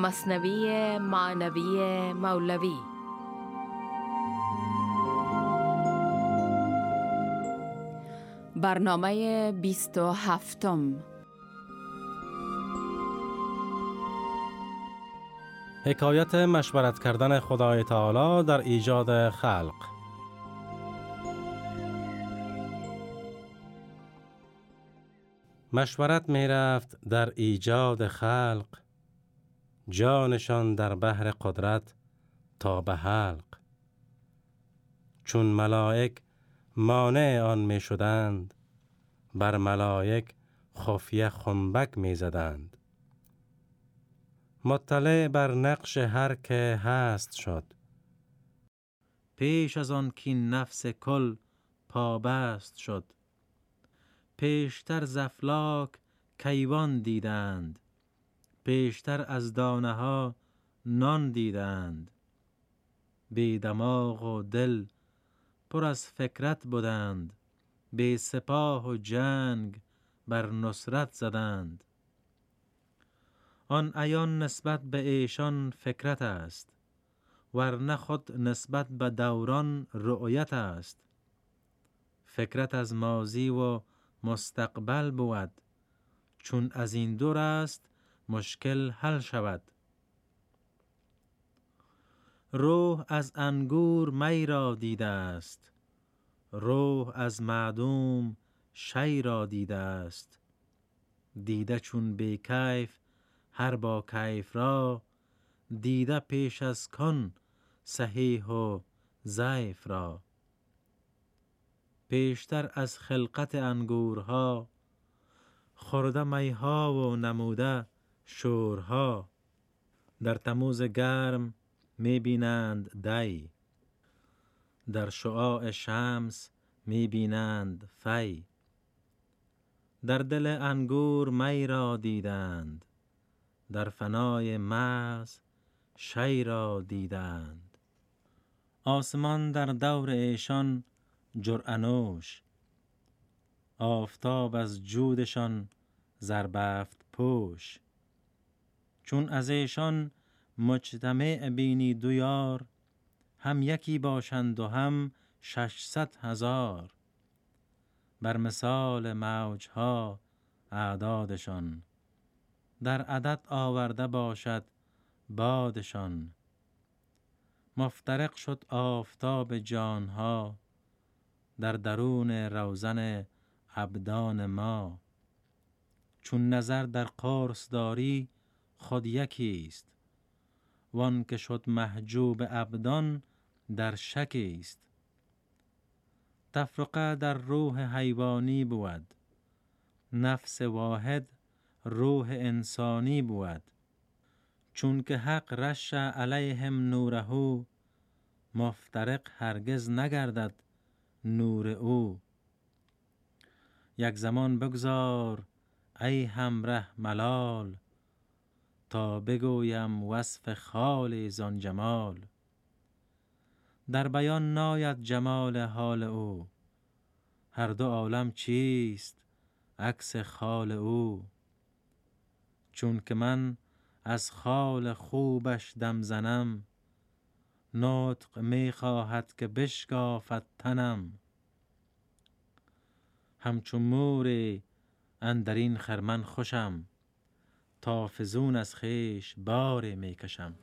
مصنوی معنوی مولوی. برنامه بیست و هفتم. حکایت مشورت کردن خدای تعالی در ایجاد خلق. مشورت می رفت در ایجاد خلق. جانشان در بحر قدرت تا به حلق. چون ملائک مانع آن می شدند بر ملائک خفیه خنبک می زدند. مطلع بر نقش هر که هست شد. پیش از آن که نفس کل پابست شد. پیشتر زفلاک کیوان دیدند. پیشتر از دانه ها نان دیدند. بی دماغ و دل پر از فکرت بودند. بی سپاه و جنگ بر نصرت زدند. آن ایان نسبت به ایشان فکرت است ورنه خود نسبت به دوران رؤیت است. فکرت از مازی و مستقبل بود چون از این دور است مشکل حل شود. روح از انگور می را دیده است. روح از معدوم شی را دیده است. دیده چون بی کیف هر با کیف را دیده پیش از کن صحیح و ضعیف را. پیشتر از خلقت انگورها خورده میها و نموده شورها در تموز گرم می بینند دی. در شعاع شمس می بینند فی. در دل انگور می را دیدند. در فنای مغز شی را دیدند. آسمان در دور ایشان جرعنوش آفتاب از جودشان زربفت پوش. چون از ایشان مجتمع بینی دو یار هم یکی باشند و هم ششصد هزار. بر مثال موجها اعدادشان در عدد آورده باشد بادشان. مفترق شد آفتاب جانها در درون روزن ابدان ما. چون نظر در قرص داری خود یکی است وان که شد محجوب ابدان در شکی است تفرقه در روح حیوانی بود. نفس واحد روح انسانی بود. چون که حق رش علیهم نوره مفترق هرگز نگردد نور او. یک زمان بگذار ای همره ملال تا بگویم وصف خال زان جمال. در بیان ناید جمال حال او. هر دو عالم چیست عکس خال او؟ چون که من از خال خوبش دم زنم نطق می خواهد که بشکافد تنم. همچو موری اندرین خرمن خوشم. تا فزون از خیش بار می کشم.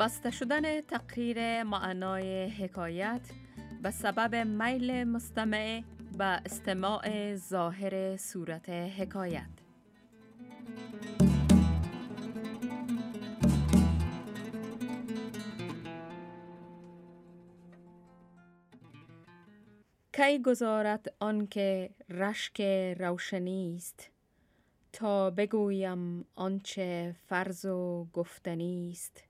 بسته شدن تقریر معنای حکایت به سبب میل مستمع به استماع ظاهر صورت حکایت. کی گذارد آنکه رشک روشنی است؟ تا بگویم آنچه فرض و گفتنی است.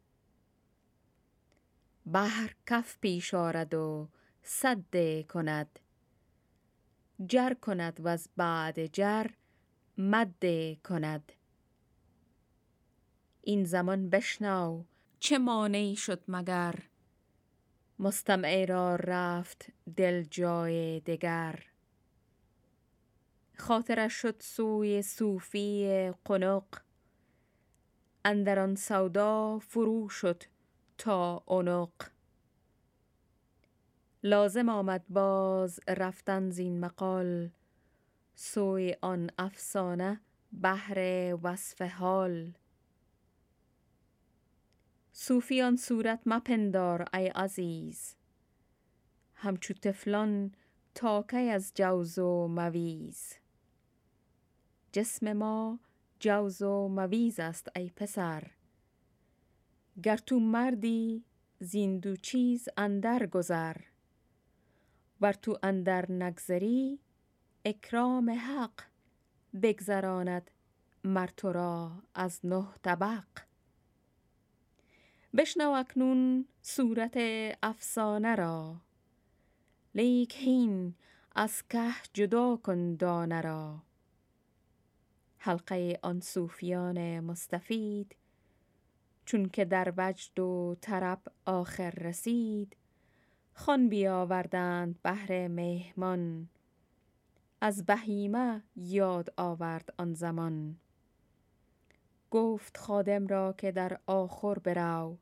بحر کف پیش آرد و سد کند. جر کند و از بعد جر مد کند. این زمان بشنو چه مانعی شد مگر؟ مستمع را رفت دل جای دگر. خاطرش شد سوی صوفی قنق. اندر آن سودا فرو شد تا عنق. لازم آمد باز رفتن زین مقال. سوی آن افسانه بهر وصف حال. صوفی آن صورت مپندار ای عزیز. همچو طفلان تا کی از جوز و مویز. جسم ما جوز و مویز است ای پسر. گر تو مردی زین دو چیز اندر گذر. ور تو اندر نگذری اکرام حق بگذراند مر تو را از نه طبق. بشنو اکنون صورت افسانه را. لیک هین از که جدا کن دانه را. حلقه آن صوفیان مستفید چون که در وجد و طرب آخر رسید خوان بیاوردند بهر مهمان. از بهیمه یاد آورد آن زمان. گفت خادم را که در آخر برو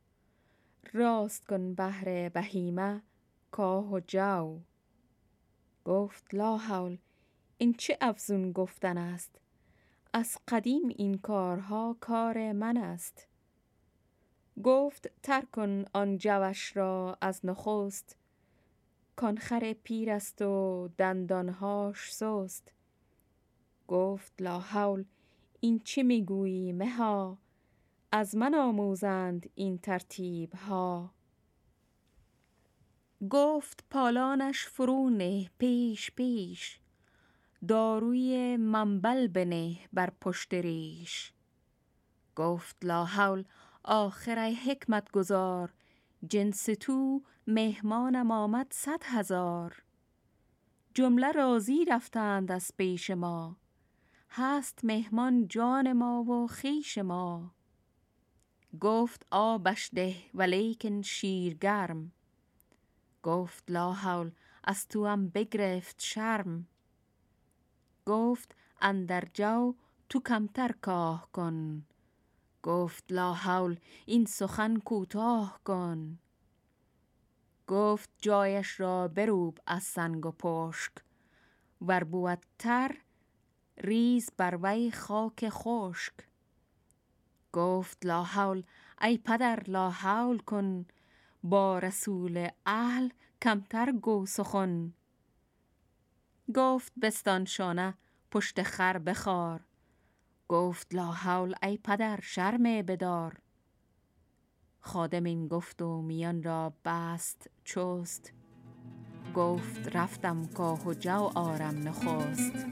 راست کن بهر بهیمه کاه و جو گفت لا حول این چه افزون گفتن است؟ از قدیم این کارها کار من است. گفت ترک کن آن جوش را از نخست کان خر پیر است و دندانهاش سست. گفت لا حول این چه می‌گویی مها از من آموزند این ترتیب ها گفت پالانش فرو نه پیش پیش. داروی منبل بنه بر پشت ریش. گفت لا حول آخر حکمت گزار. جنس تو مهمانم آمد صد هزار. جمله راضی رفتند از پیش ما. هست مهمان جان ما و خویش ما. گفت آبش ده ولیکن شیر گرم. گفت لا حول از توام بگرفت شرم. گفت اندر جو تو کمتر کاه کن. گفت لا حول این سخن کوتاه کن. گفت جایش را بروب از سنگ و پشک. ور بود تر ریز بر وی خاک خشک. گفت لا حول ای پدر لا حول کن با رسول اهل کمتر گو سخن. گفت بستان شانه پشت خر بخار. گفت لا حول ای پدر شرم بدار. خادم این گفت و میان را بست چست. گفت رفتم کاه و جو آرم نخست.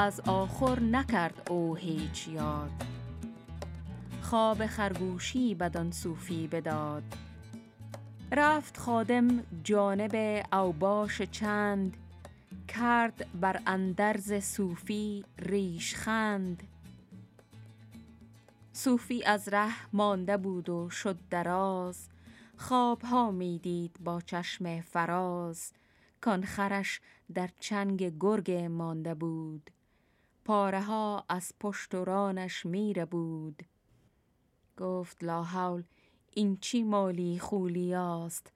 از آخر نکرد او هیچ یاد. خواب خرگوشی بدان صوفی بداد. رفت خادم جانب اوباش چند کرد بر اندرز صوفی ریش خند صوفی از ره مانده بود و شد دراز خوابها می دید با چشم فراز. کان خرش در چنگ گرگ مانده بود. پاره ها از پشت و رانش میره بود. گفت لا حول این چی مالی خولیاست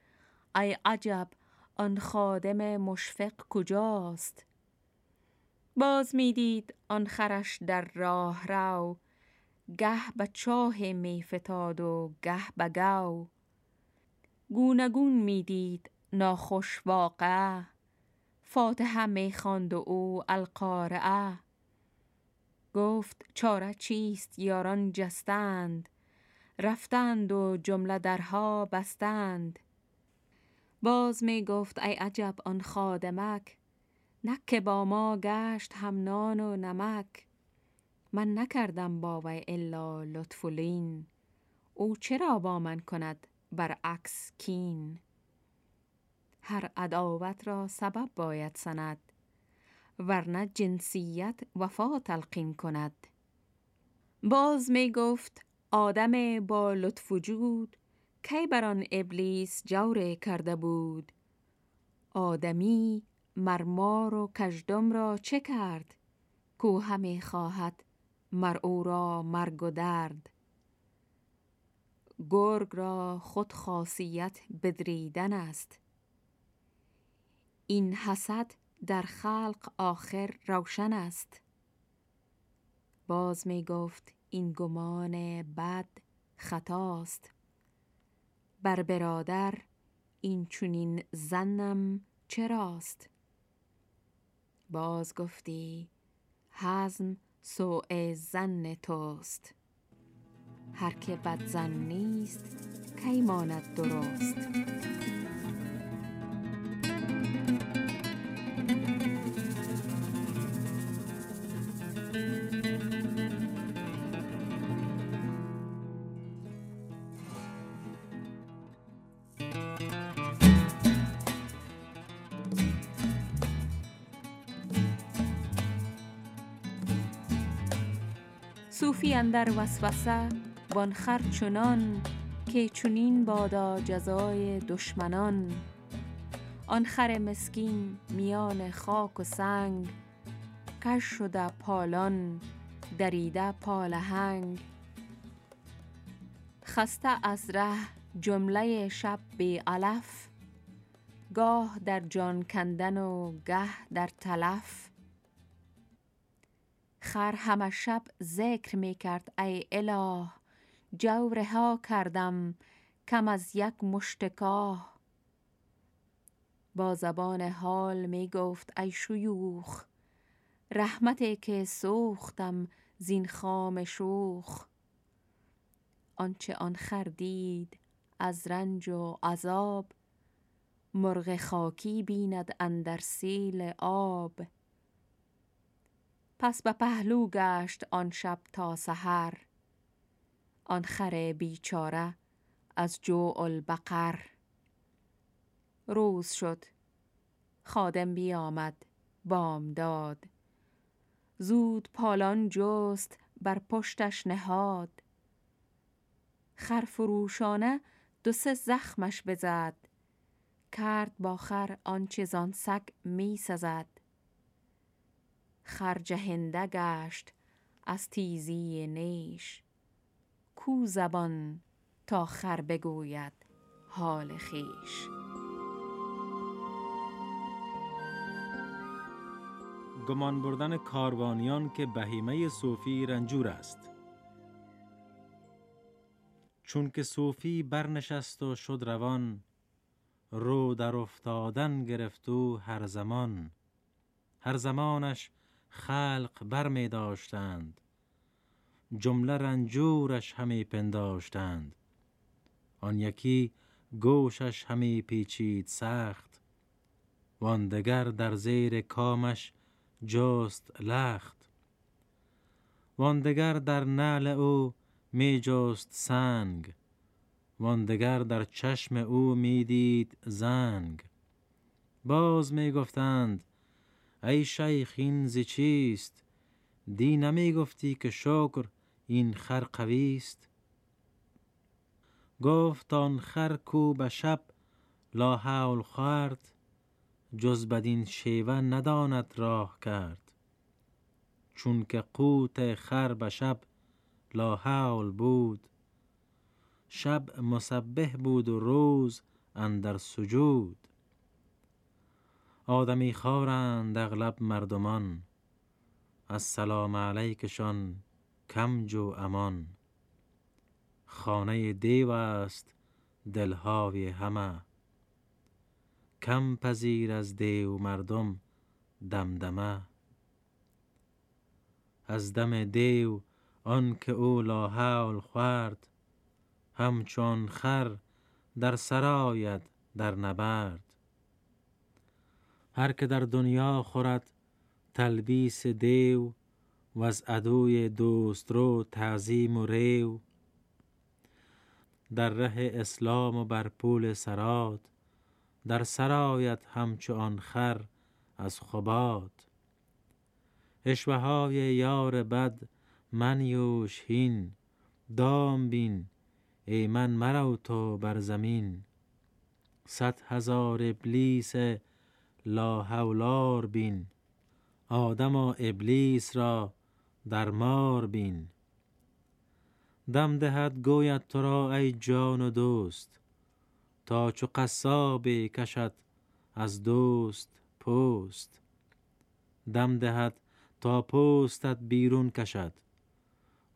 ای عجب آن خادم مشفق کجاست؟ باز می‌دید آن خرش در راه رو گه به چاه می فتاد و گه به گو. گونه گون می‌دید ناخوش واقعه فاتحه می خواند و او القارعه. گفت چاره چیست یاران جستند؟ رفتند و جمله درها بستند. باز می گفت ای عجب آن خادمک نک با ما گشت هم نان و نمک. من نکردم با وی الا لطف لین او چرا با من کند برعکس کین؟ هر عداوت را سبب باید سند. ورنه جنسیت وفا تلقین کند. باز می گفت آدم با لطف وجود کی بر آن ابلیس جور کرده بود؟ آدمی مرمار و کژدم را چه کرد؟ کو همی خواهد مر او را مرگ و درد؟ گرگ را خود خاصیت بدریدن است. این حسد در خلق آخر روشن است. باز می گفت این گمان بد خطاست بر برادر این چونین زنم چراست باز گفتی حزم سوء زن توست. هر که بد زن نیست کی ماند درست؟ اندر وسوسه وان خر چنان که چنین بادا جزای دشمنان. آن خر مسکین میان خاک و سنگ کژ شده پالان دریده پالهنگ خسته از ره جمله شب بی علف گاه در جان کندن و گه در تلف. خر همه شب ذکر می کرد ای اله جورها کردم کم از یک مشتکاه با زبان حال می گفت ای شیوخ رحمتی که سوختم زین خام شوخ. آنچه آن خر دید از رنج و عذاب مرغ خاکی بیند اندر سیل آب. پس به پهلو گشت آن شب تا سحر. آن خر بیچاره از جوع البقر. روز شد. خادم بیامد. بامداد. زود پالان جست بر پشتش نهاد. خرفروشانه دو سه زخمش بزد. کرد با خر آنچه زان سگ می سزد. خر جهنده گشت از تیزی نیش. کو زبان تا خر بگوید حال خیش گمان بردن کاروانیان که بهیمه صوفی رنجور است. چون که صوفی برنشست و شد روان رو در افتادن گرفت و هر زمان هر زمانش خلق بر می داشتند جمله رنجورش همی پنداشتند. آن یکی گوشش همی پیچید سخت. واندگر در زیر کامش جست لخت. واندگر در نعل او می جست سنگ. واندگر در چشم او می دید زنگ. باز می گفتند ای شیخ این زی چیست؟ دی نمی گفتی که شکر این خر قویست گفت آن خر کو به شب لا حول خورد جز بدین شیوه نداند راه کرد. چون که قوت خر به شب لا حول بود شب مسبح بود و روز اندر سجود. آدمی خارند اغلب مردمان. السلام علیکشان کم جو امان. خانه دیو است دلهای همه. کم پذیر از دیو مردم دمدمه. از دم دیو آن که او لا حول خورد همچون خر در سرایت در نبرد. هر که در دنیا خورد تلبیس دیو و از عدوی دوست رو تعظیم و ریو. در ره اسلام و بر پول سراد در سرایت همچو آن خر از خباد. اشوه های یار بد من یوش هین دام بین ای من مرو تو بر زمین. صد هزار ابلیس لا حولار بین. آدم و ابلیس را در مار بین. دم دهد گوید تو را ای جان و دوست تا چو قصابی کشد از دوست پوست دم دهد تا پوستت بیرون کشد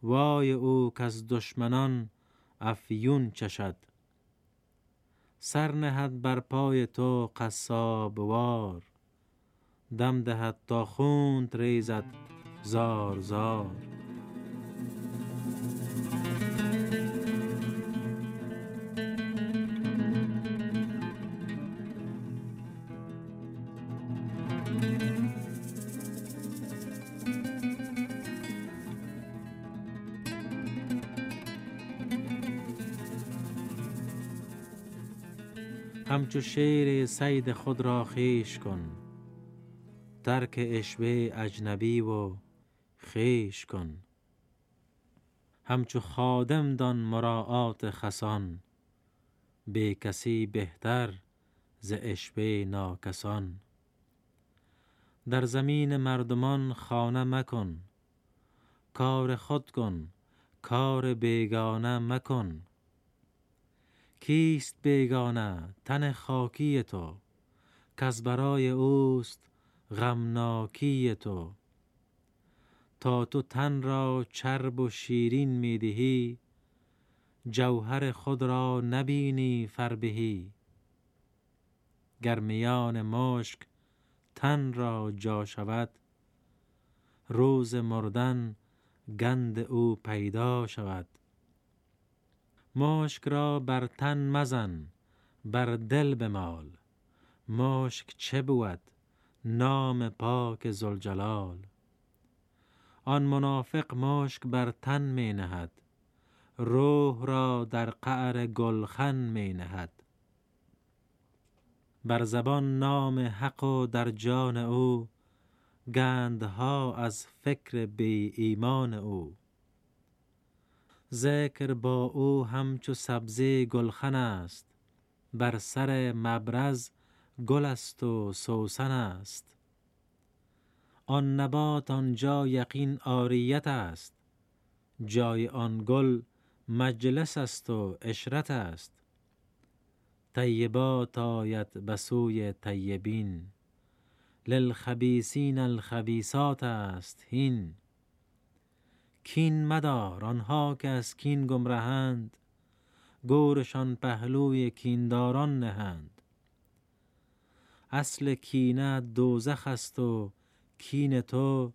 وای او از دشمنان افیون چشد. سر نهد بر پای تو قصاب وار. دم دهد تا خون ریزد زار زار. همچو شیر سید خود را خیش کن. ترک اشوه اجنبی و خیش کن. همچو خادم دان مراعات خسان. به کسی بهتر ز اشوه ناکسان. در زمین مردمان خانه مکن. کار خود کن کار بیگانه مکن. کیست بیگانه تن خاکی تو؟ کز برای اوست غمناکی تو. تا تو تن را چرب و شیرین می‌دهی جوهر خود را نبینی فربهی. گر میان مشک تن را جا شود روز مردن گند او پیدا شود. مشک را بر تن مزن بر دل بمال. مشک چه بود؟ نام پاک ذوالجلال. آن منافق مشک بر تن می نهد روح را در قعر گلخن می نهد. بر زبان نام حق و در جان او گندها از فکر بی ایمان او. ذکر با او همچو سبزه گلخن است. بر سر مبرز گل است و سوسن است. آن نبات آنجا یقین عاریت است. جای آن گل مجلس است و عشرت است. طیبات آید به سوی طیبین. للخبیثین الخبیثات است هین. کین مدار آنها که از کین گمرهند گورشان پهلوی کینداران نهند. اصل کینه دوزخ است و کین تو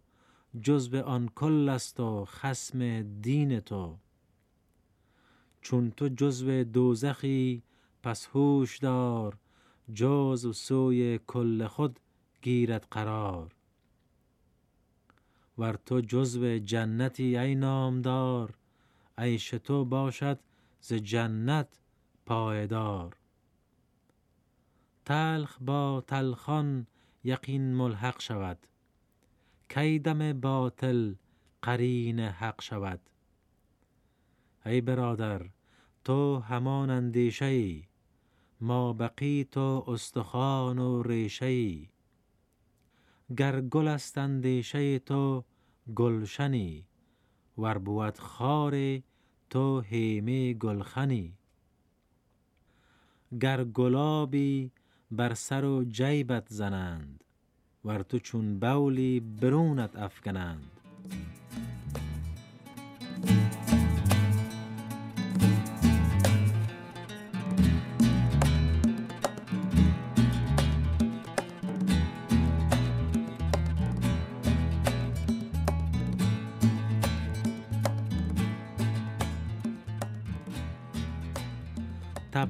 جزو آن کل است و خسم دین تو. چون تو جزو دوزخی پس هوش دار جزو سوی کل خود گیرد قرار. ور تو جزو جنتی ای نامدار عیش تو باشد ز جنت پایدار. تلخ با تلخان یقین ملحق شود کی دم باطل قرین حق شود. ای برادر تو همان اندیشه ای ما بقی تو استخوان و ریشه ای. گر گل است اندیشه تو گلشنی ور بود خار تو هیمه گلخنی. گر گلابی بر سر و جیبت زنند ور تو چون بولی برونت افکنند.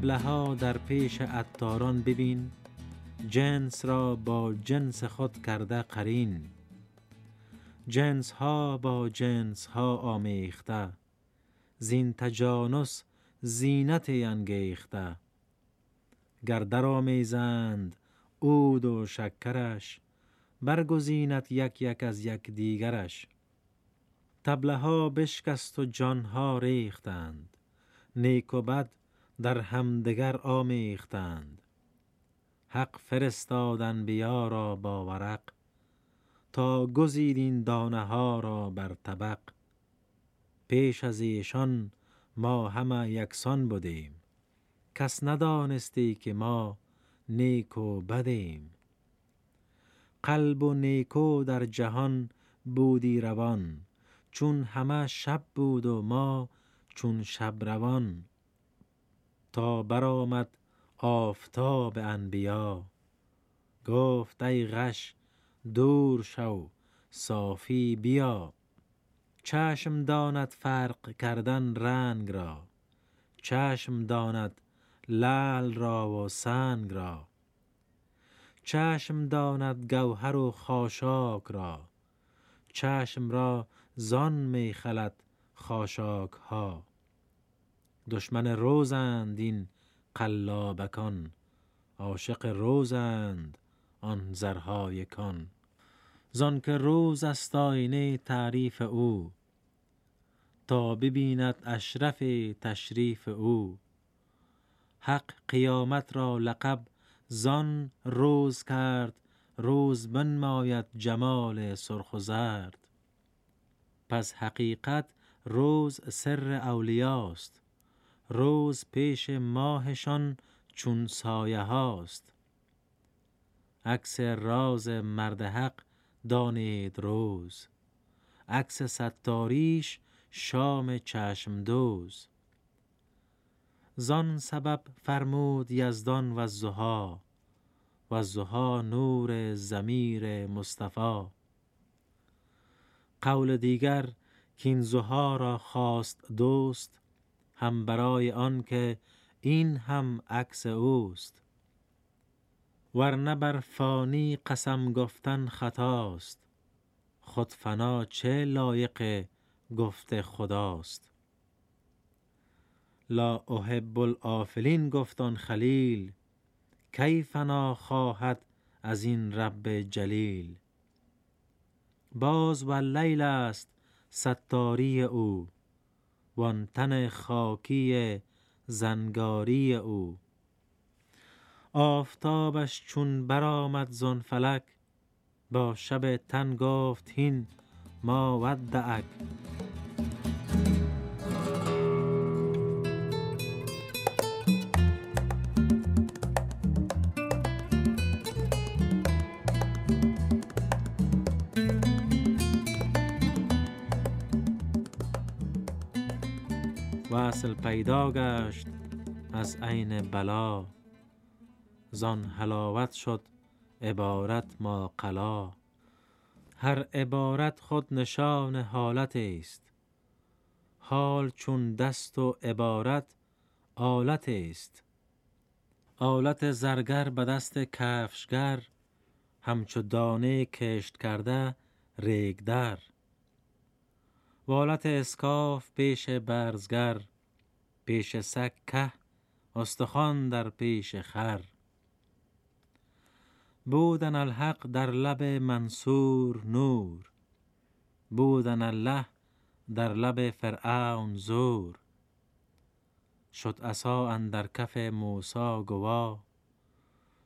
تبله ها در پیش عطاران ببین جنس را با جنس خود کرده قرین. جنس ها با جنس ها آمیخته زین تجانس زینت انگیخته. گر در آمیزند عود و شکرش برگزیند یک یک از یک دیگرش. تبله ها بشکست و جان ها ریختند نیک و بد در همدگر آمیختند. حق فرستادن بیا را با ورق تا گزید این دانه ها را بر طبق. پیش از ایشان ما همه یکسان بودیم. کس ندانستی که ما نیک و بدیم. قلب و نیکو در جهان بودی روان چون همه شب بود و ما چون شب روان. تا برآمد آفتاب انبیا. گفت ای غش دور شو صافی بیا. چشم داند فرق کردن رنگ را. چشم داند لعل را و سنگ را. چشم داند گوهر و خاشاک را. چشم را زان می خلد خاشاک ها دشمن روزند این قلابکان. عاشق روزند آن زرهای کان. زان که روز است آینه تعریف او. تا ببیند اشرف تشریف او. حق قیامت را لقب زان روز کرد روز بنماید جمال سرخ و زرد. پس حقیقت روز سر اولیاست. روز پیش ماهشان چون سایه هاست. عکس راز مرد حق دانید روز. عکس ستاریش شام چشم دوز. زان سبب فرمود یزدان و زها و زها نور زمیر مصطفی. قول دیگر کین زها را خواست دوست هم برای آن که این هم عکس اوست. ورنه بر فانی قسم گفتن خطاست. خود فنا چه لایق گفت خداست. لا احب الافلین گفت آن خلیل کی فنا خواهد از این رب جلیل؟ باز واللیل است ستاری او. وان تن خاکی زنگاری او. آفتابش چون برآمد زان فلک با شب تن گفت هین ما ودعک. وصل پیدا گشت از عین بلا. زان حلاوت شد عبارت ماقلا هر عبارت خود نشان حالت است حال چون دست و عبارت آلت است آلت زرگر به دست کفشگر همچو دانه کشت کرده ریگ در والت اسکاف پیش برزگر. پیش سگ که استخوان در پیش خر. بودن الحق در لب منصور نور. بودن الله در لب فرعون زور. شد عصا اندر کف موسی گوا.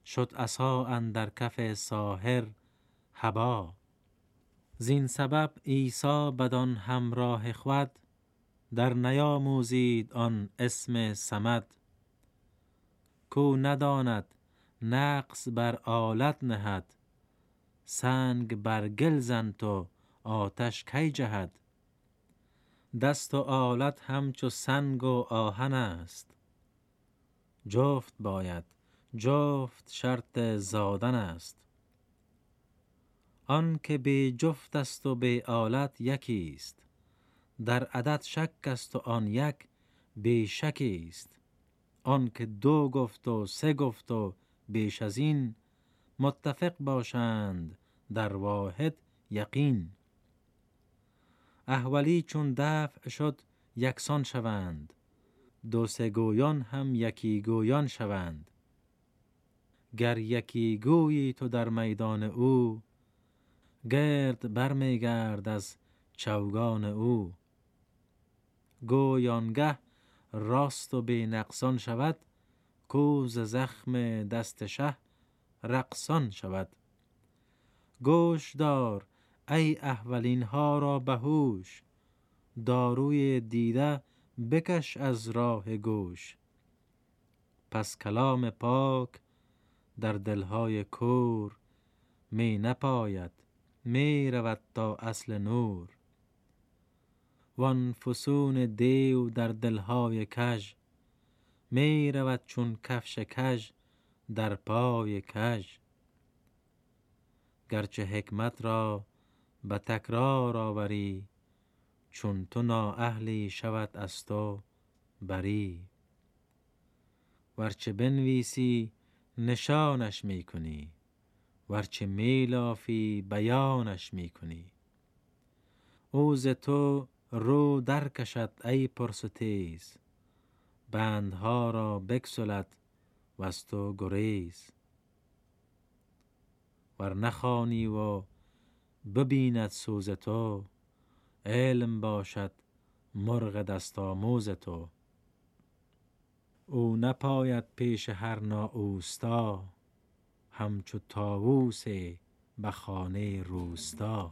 شد عصا اندر کف ساحر هبا زین سبب عیسی بدان همراه خود در نیاموزید آن اسم صمد. کو نداند نقص بر آلت نهد. سنگ بر گل زن تو آتش کی جهد. دست و آلت همچو سنگ و آهن است. جفت باید جفت شرط زادن است. آن که بی جفت است و بی آلت یکی است. در عدد شک است و آن یک بی شکی است. آن که دو گفت و سه گفت و بیش از این متفق باشند در واحد یقین. احولی چون دفع شد یکسان شوند. دو سه گویان هم یکی گویان شوند. گر یکی گویی تو در میدان او گرد برمیگرد از چوگان او. گویانگه راست و بی نقصان شود کوز زخم دست شه رقصان شود. گوش دار ای احولین ها را بهوش داروی دیده بکش از راه گوش. پس کلام پاک در دلهای کور می نپاید می رود تا اصل نور. وان فسون دیو در دلهای کژ. می رود چون کفش کژ در پای کژ. گرچه حکمت را به تکرار آوری چون تو نااهلی شود از تو بری. ورچه بنویسی نشانش می کنی. ورچه میلافی بیانش می کنی. اوز تو رو در کشد ای پرستیز. بندها را بکسلد و گریز. ور نخوانی و ببیند سوز تو علم باشد مرغ دست آموز تو. او نپاید پیش هر اوستا همچو تاووس به خانه روستا.